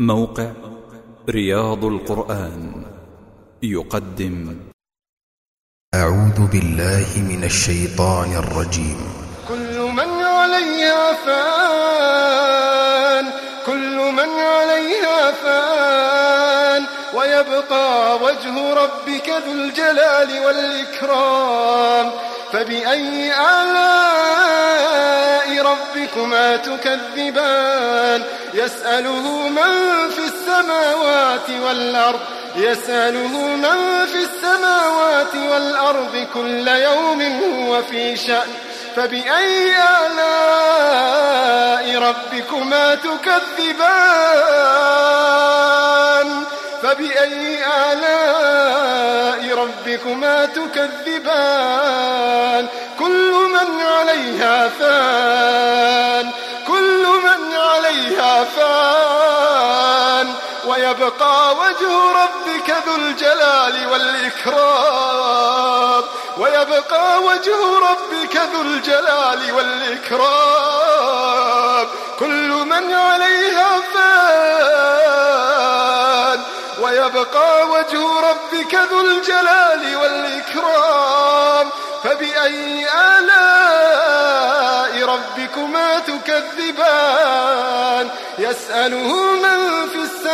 موقع رياض القرآن يقدم. أعوذ بالله من الشيطان الرجيم. كل من عليها فان كل من عليها فان ويبقى وجه ربك ذو الجلال والإكرام. فبأي آلاء ربكما تكذبان. يسأله من في السماوات والأرض يسأله من في السماوات والأرض كل يوم هو في شأن. فبأي آلاء ربكما تكذبان؟ فبأي آلاء ربكما تكذبان؟ كل من عليها فان. ويبقى وجه ربك ذو الجلال والإكرام. ويبقى وجه ربك ذو الجلال والإكرام. كل من عليها فان. ويبقى وجه ربك ذو الجلال والإكرام. فبأي آلاء ربكما تكذبان؟ يسأله من